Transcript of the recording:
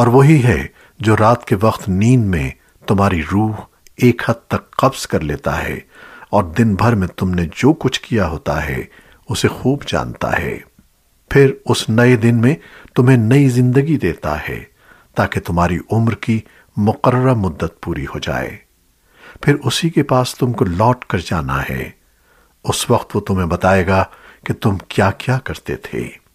और वही है जो रात के वक्त नींद में तुम्हारी रूह एक हद तक कब्ज कर लेता है और दिन भर में तुमने जो कुछ किया होता है, उसे खूब जानता है। फिर उस नए दिन में तुम्हें नई ज़िंदगी देता है, ताकि तुम्हारी उम्र की मुकर्र मुद्दत पूरी हो जाए। फिर उसी के पास तुमको लौट कर जाना है। उस वक्त वो तुम्हें बताएगा कि तुम क्या क्या करते थे।